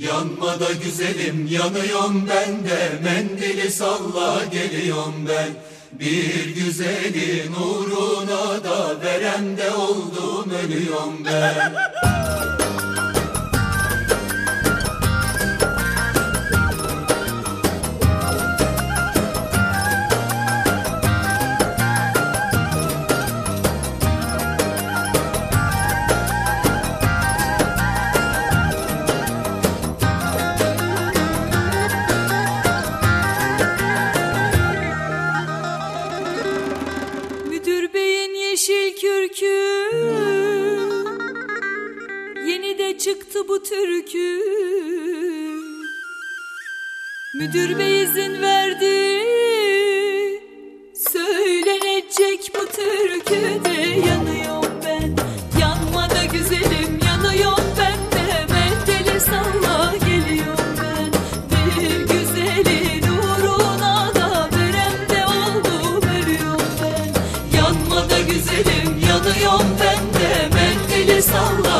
Yanma da güzelim yanıyorum ben de. Mendili salla geliyorum ben. Bir güzelin uğruna da Veremde oldum ölüyorum ben türkü. Müdür bey izin verdi. Söylenecek bu türküde yanıyorum ben. Yanma güzelim yanıyorum ben de. Mendeli salla geliyorum güzelim yanıyorum ben de. Mendili salla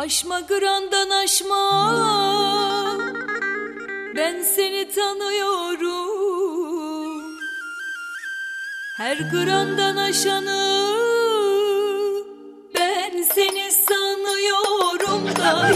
Aşma grandan aşma. Ben seni tanıyorum. Her grandan aşanı Ben seni sanıyorum. Da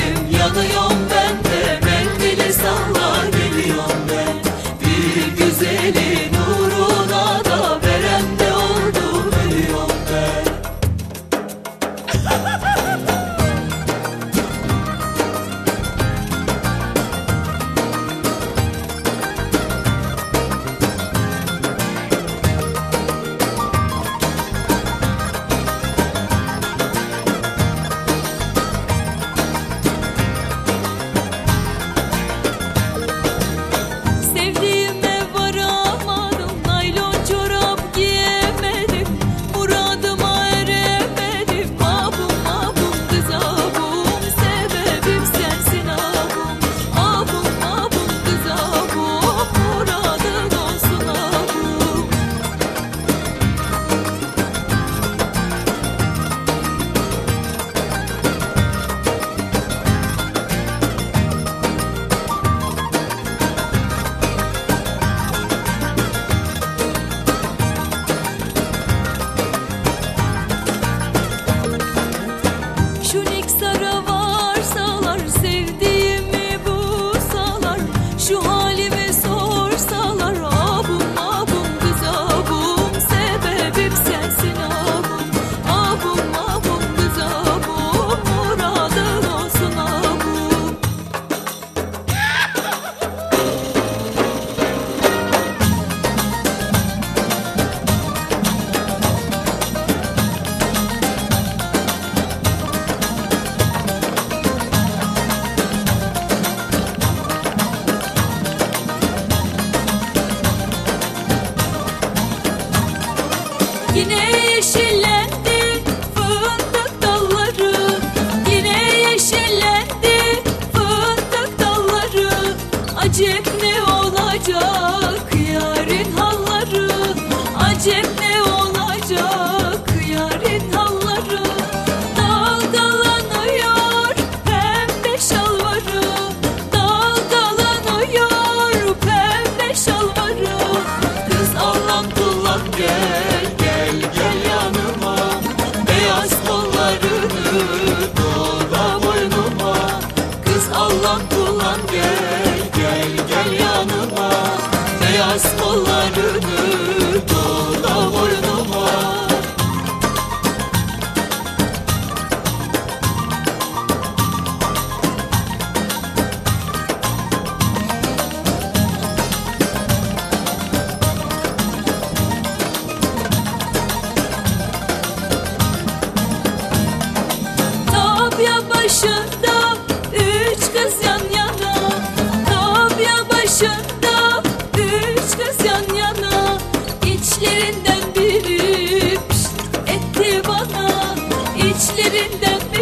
güzelim yanıyorum ben de. Mendili salla geliyorum ben. Bir güzelin uğruna da Veremde oldum ölüyorum ben Yine yeşillendi fındık dalları. Yine yeşillendi kollarını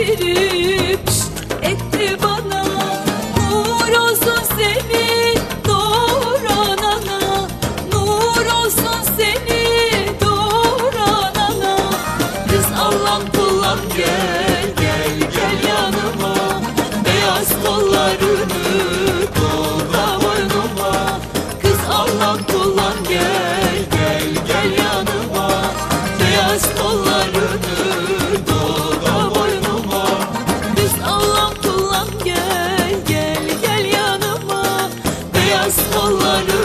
verip etti bana. Nur olsun seni doğuran Nur olsun seni doğuran Kız allan pullan gel gel gel yanıma. Beyaz kollarını dolda boynuma. Kız allan pullan gel gel gel yanıma. Beyaz kollarını dağları